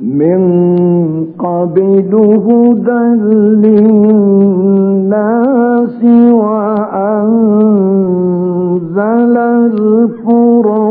من قبل هدى للناس وأنزل الفرقان.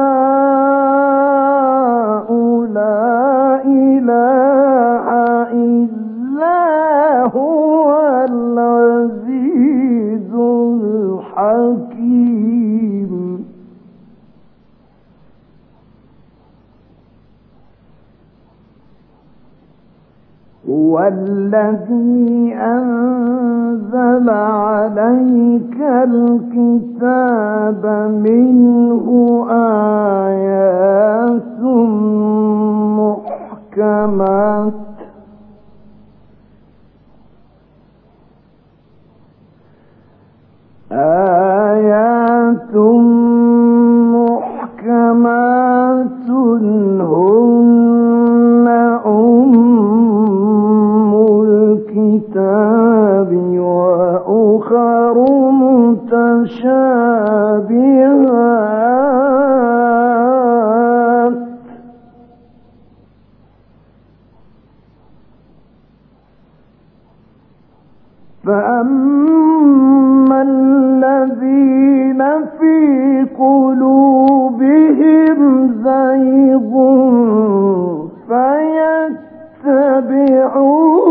هُوَ الَّذِي أَنزَلَ عَلَيْكَ الْكِتَابَ مِنْهُ آيَاتٌ مُحْكَمَاتٌ آه متشابهات. فأما الذين في قلوبهم فيتبعون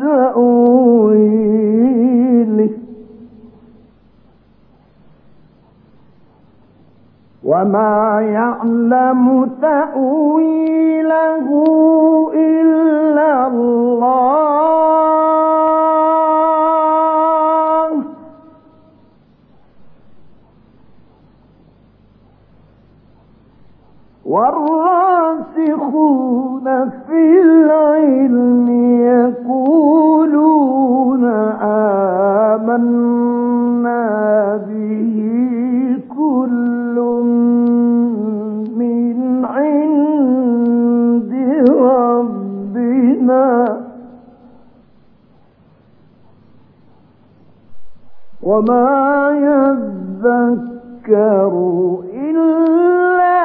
وما يعلم تأويله إلا الله والراسخون في العلم يقولون آمنا وما يذكر إلا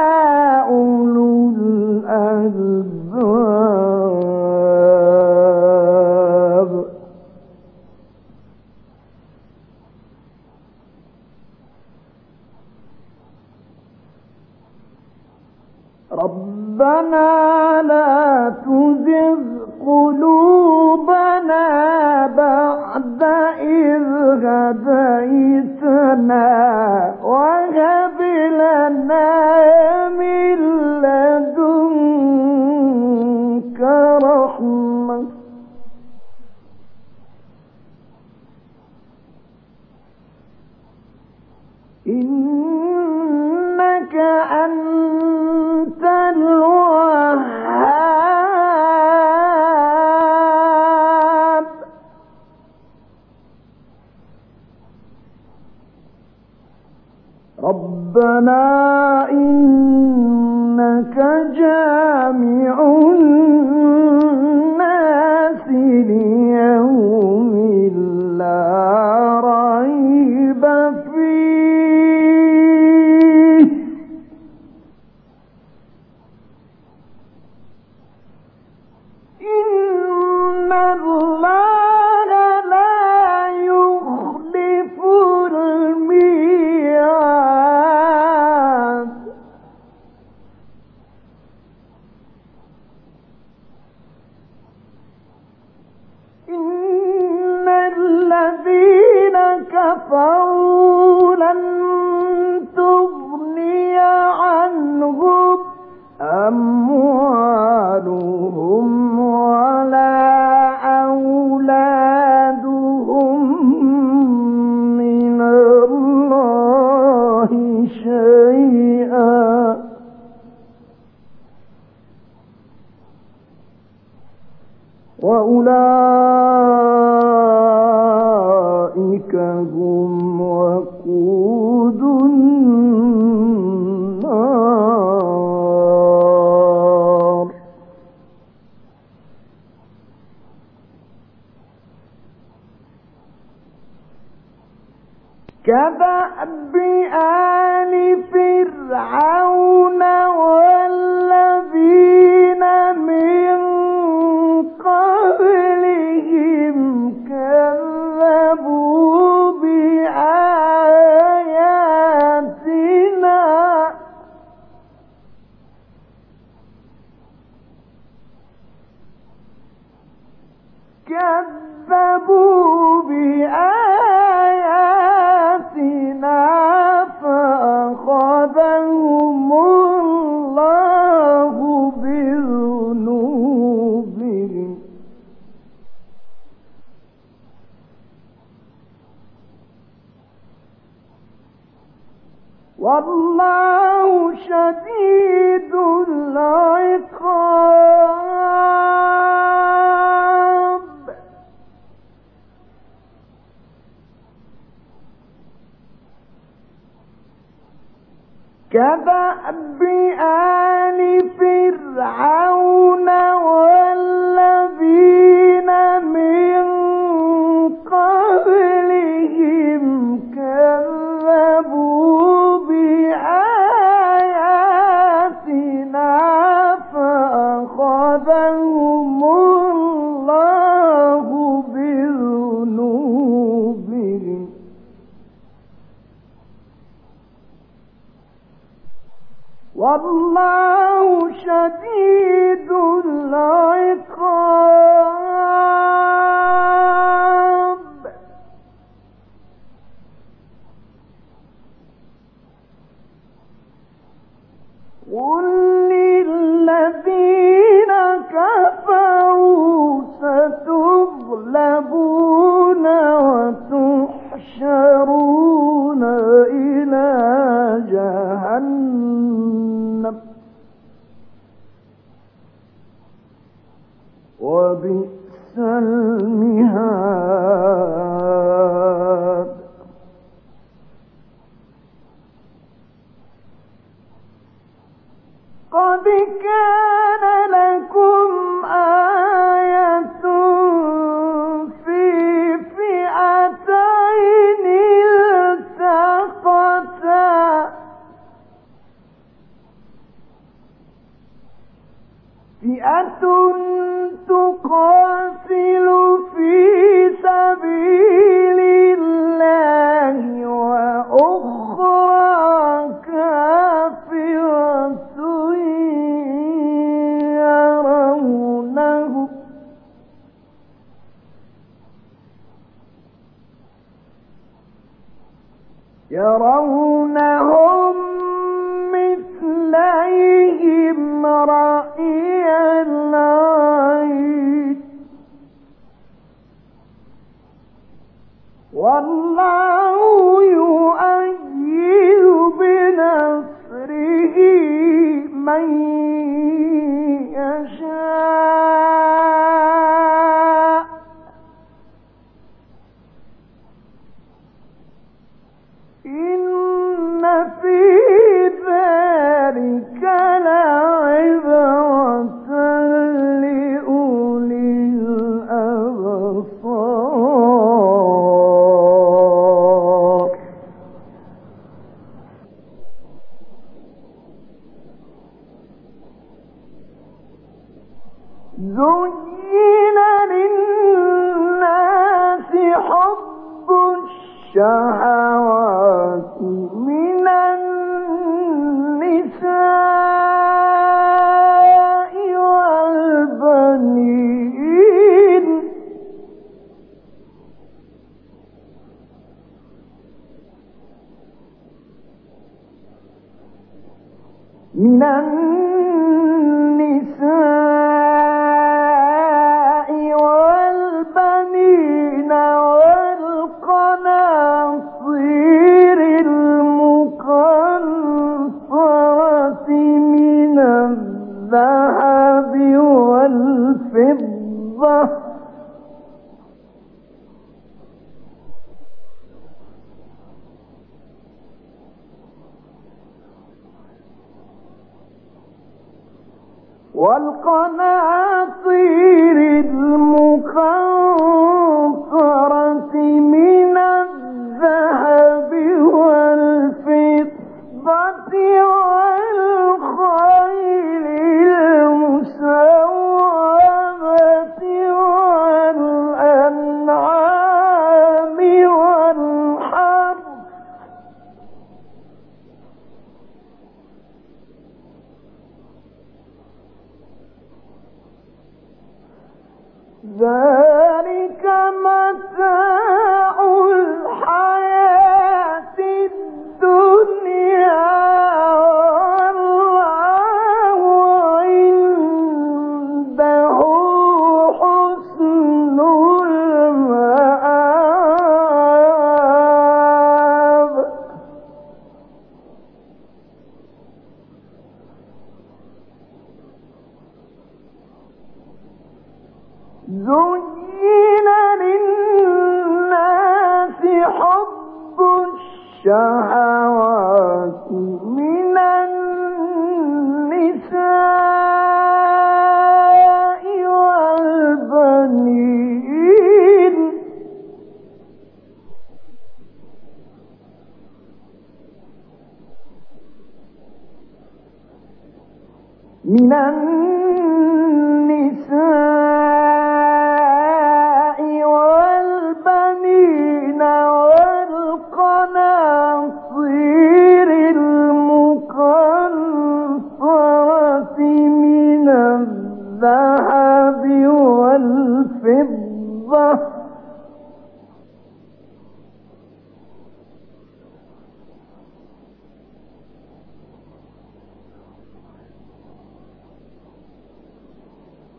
أولو الألباب لنا وهب لنا كدأب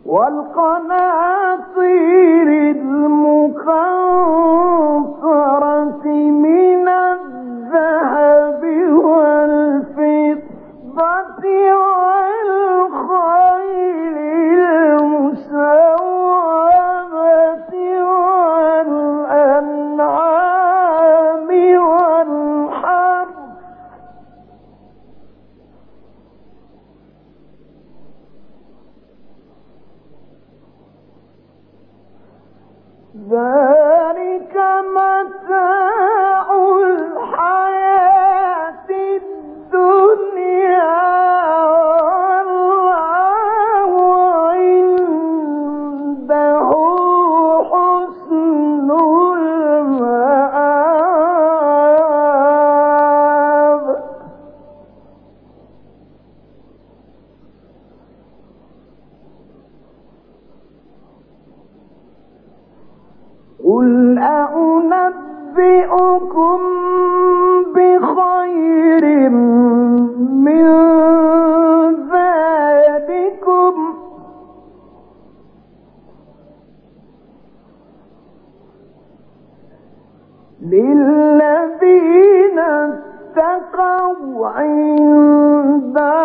والقناطير المقنطرة للذين اتقوا عند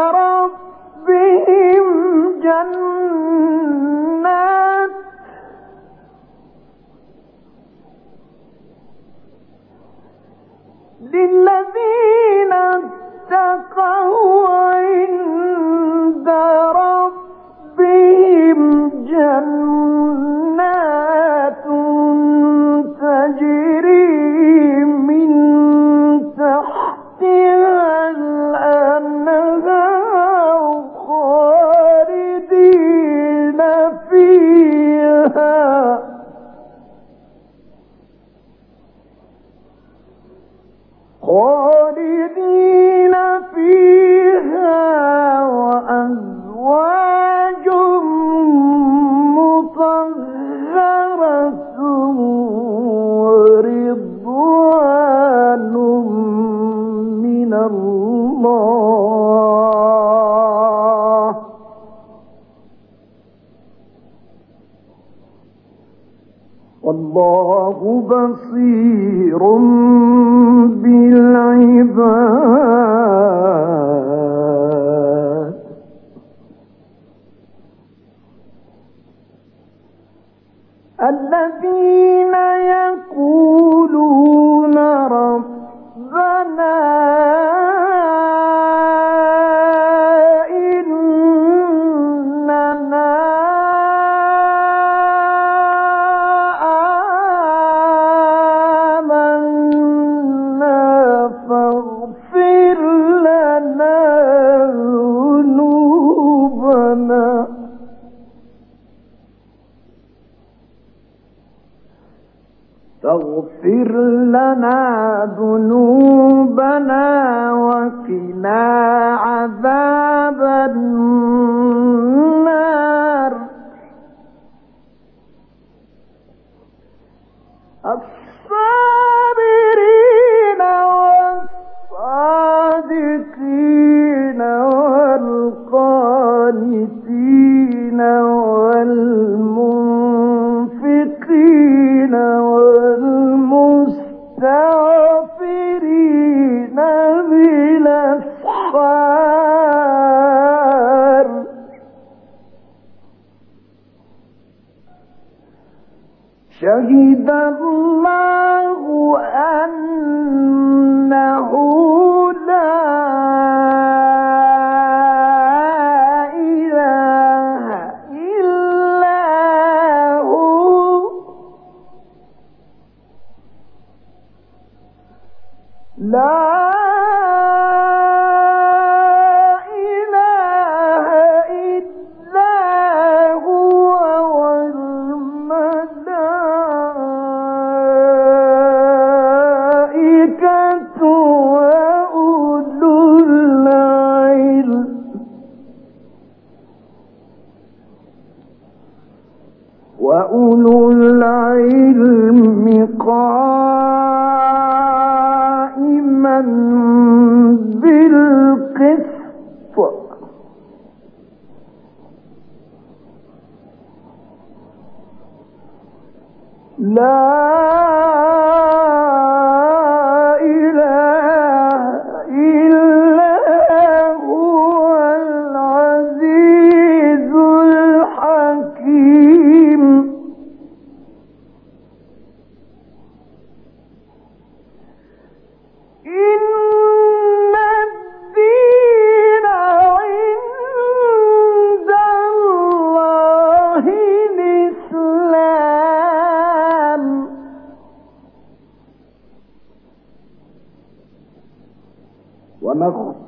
بصير بالعباد شهد الله أنه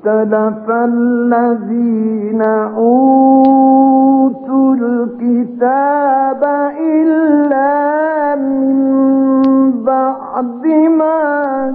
اختلف الذين أوتوا الكتاب إلا من بعد ما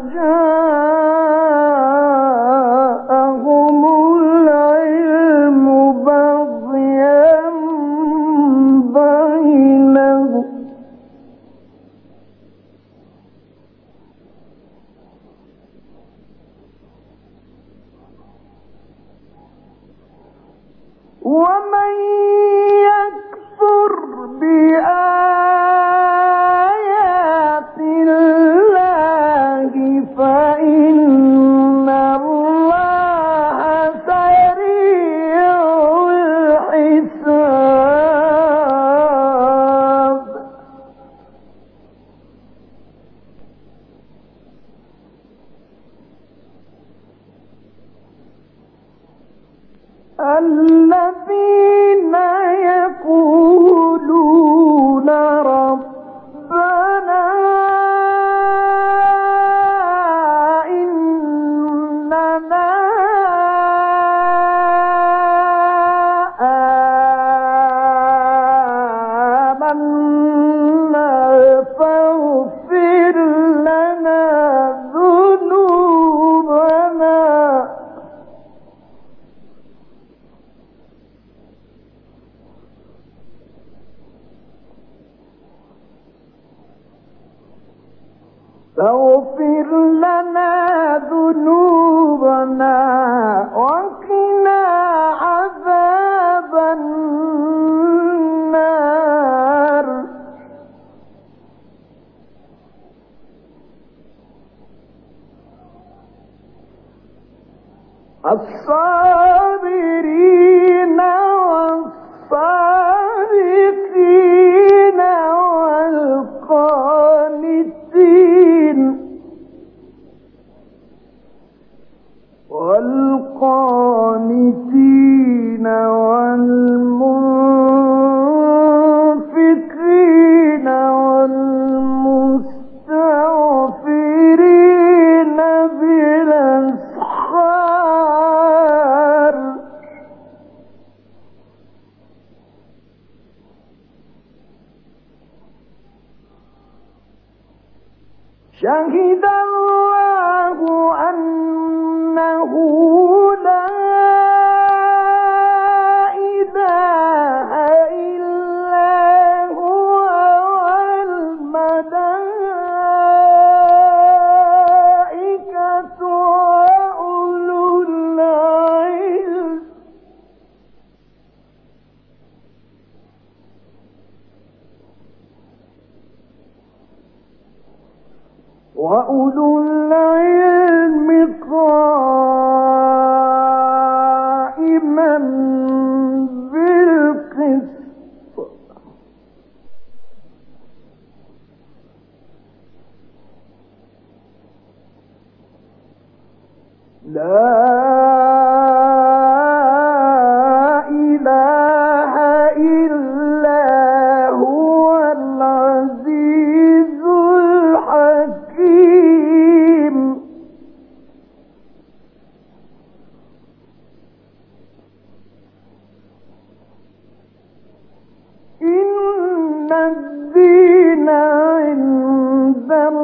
الدين عند الله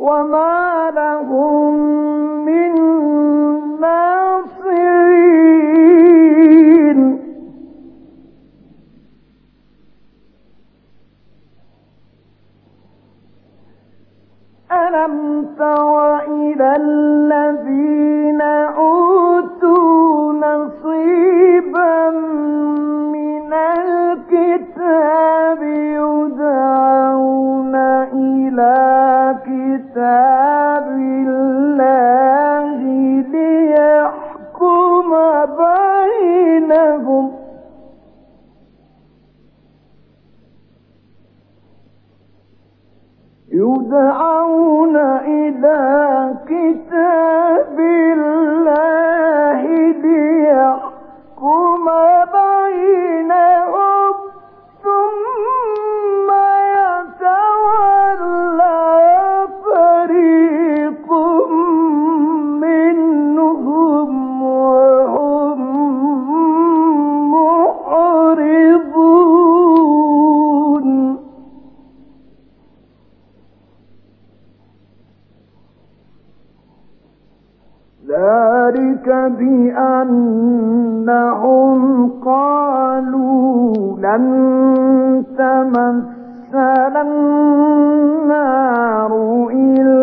وما لهم قالوا لن تمسنا النار إلا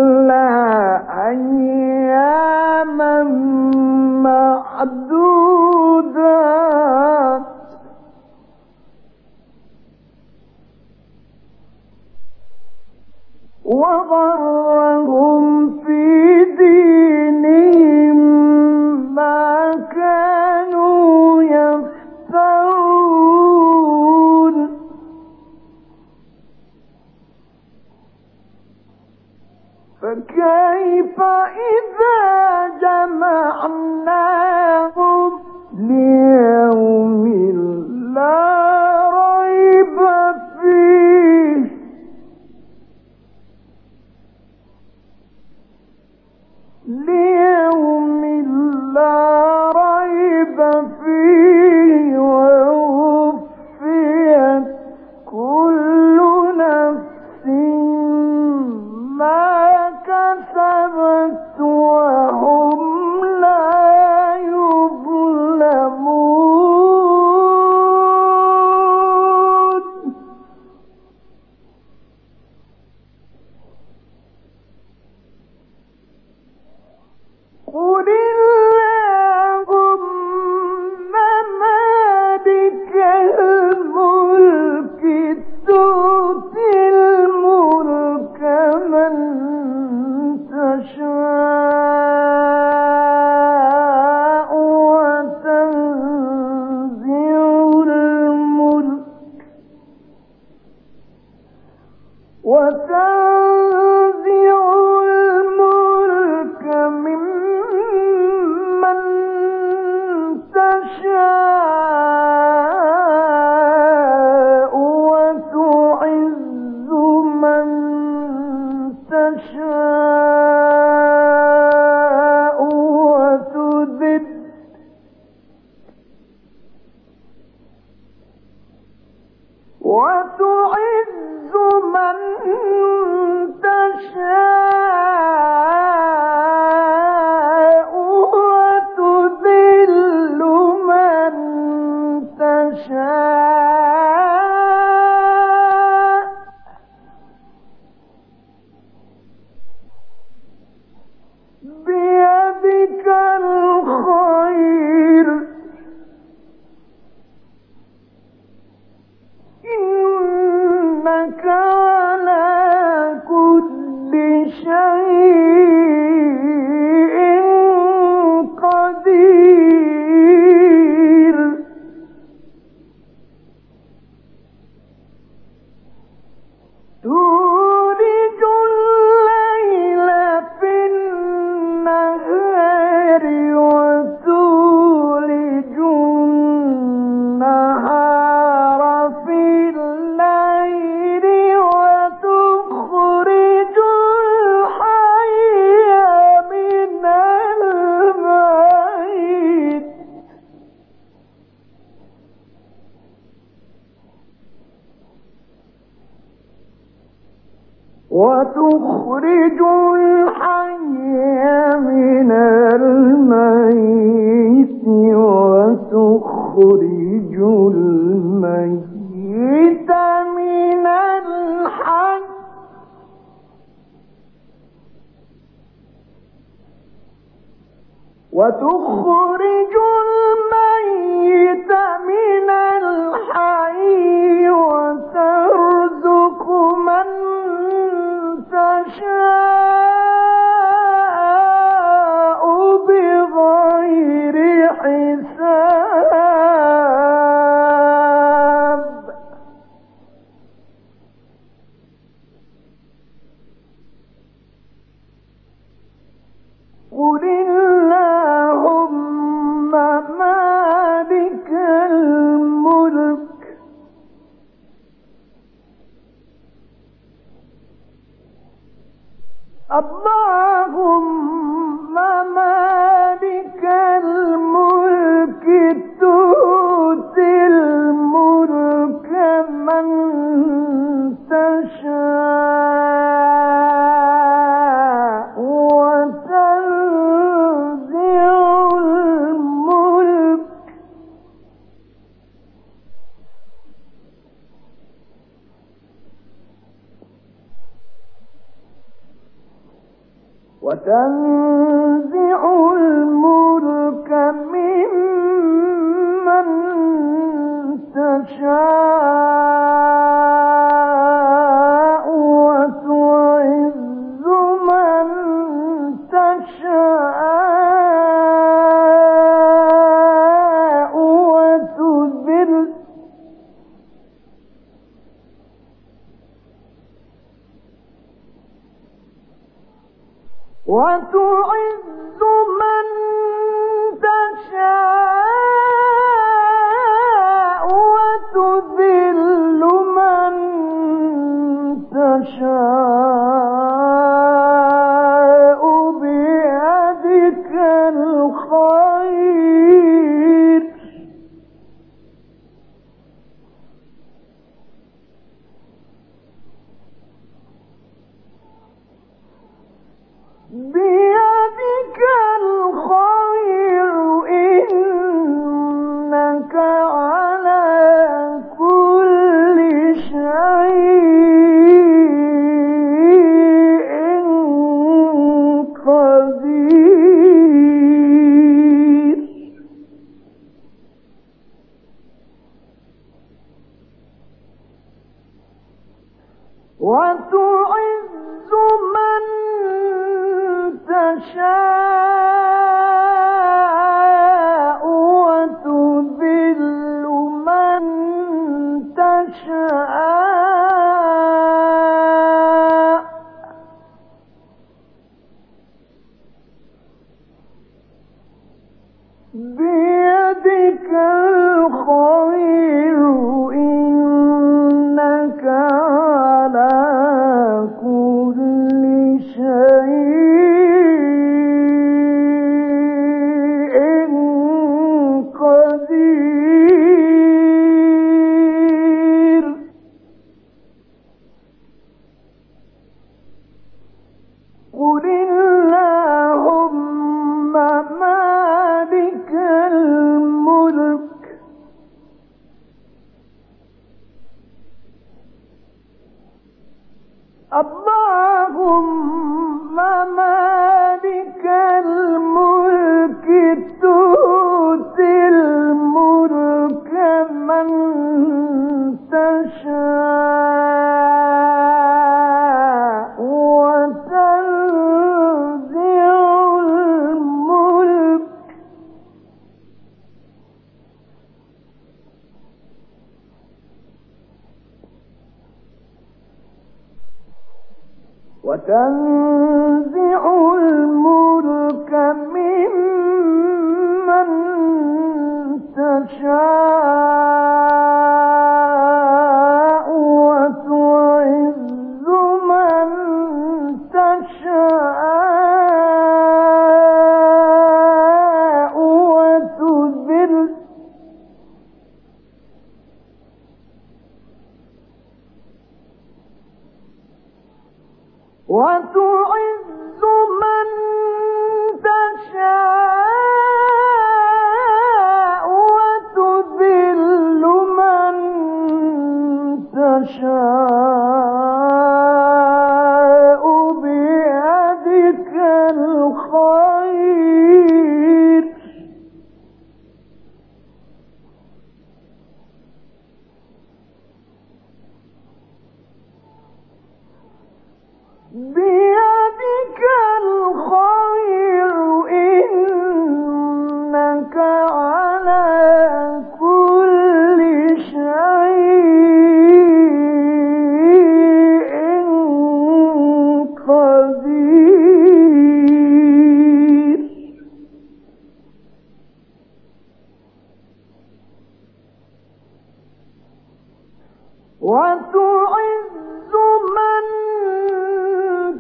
وتعز من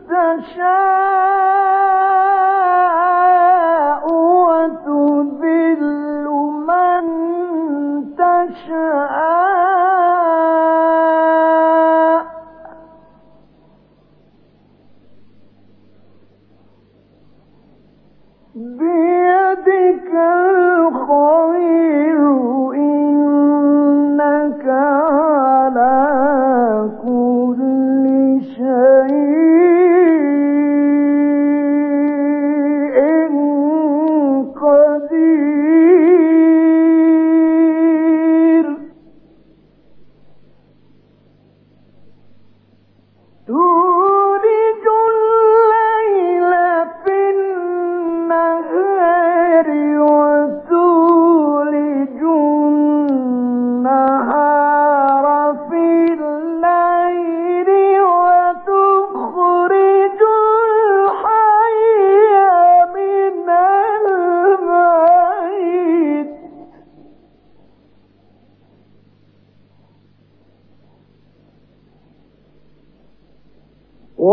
تشاء.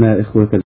استمعنا إخوة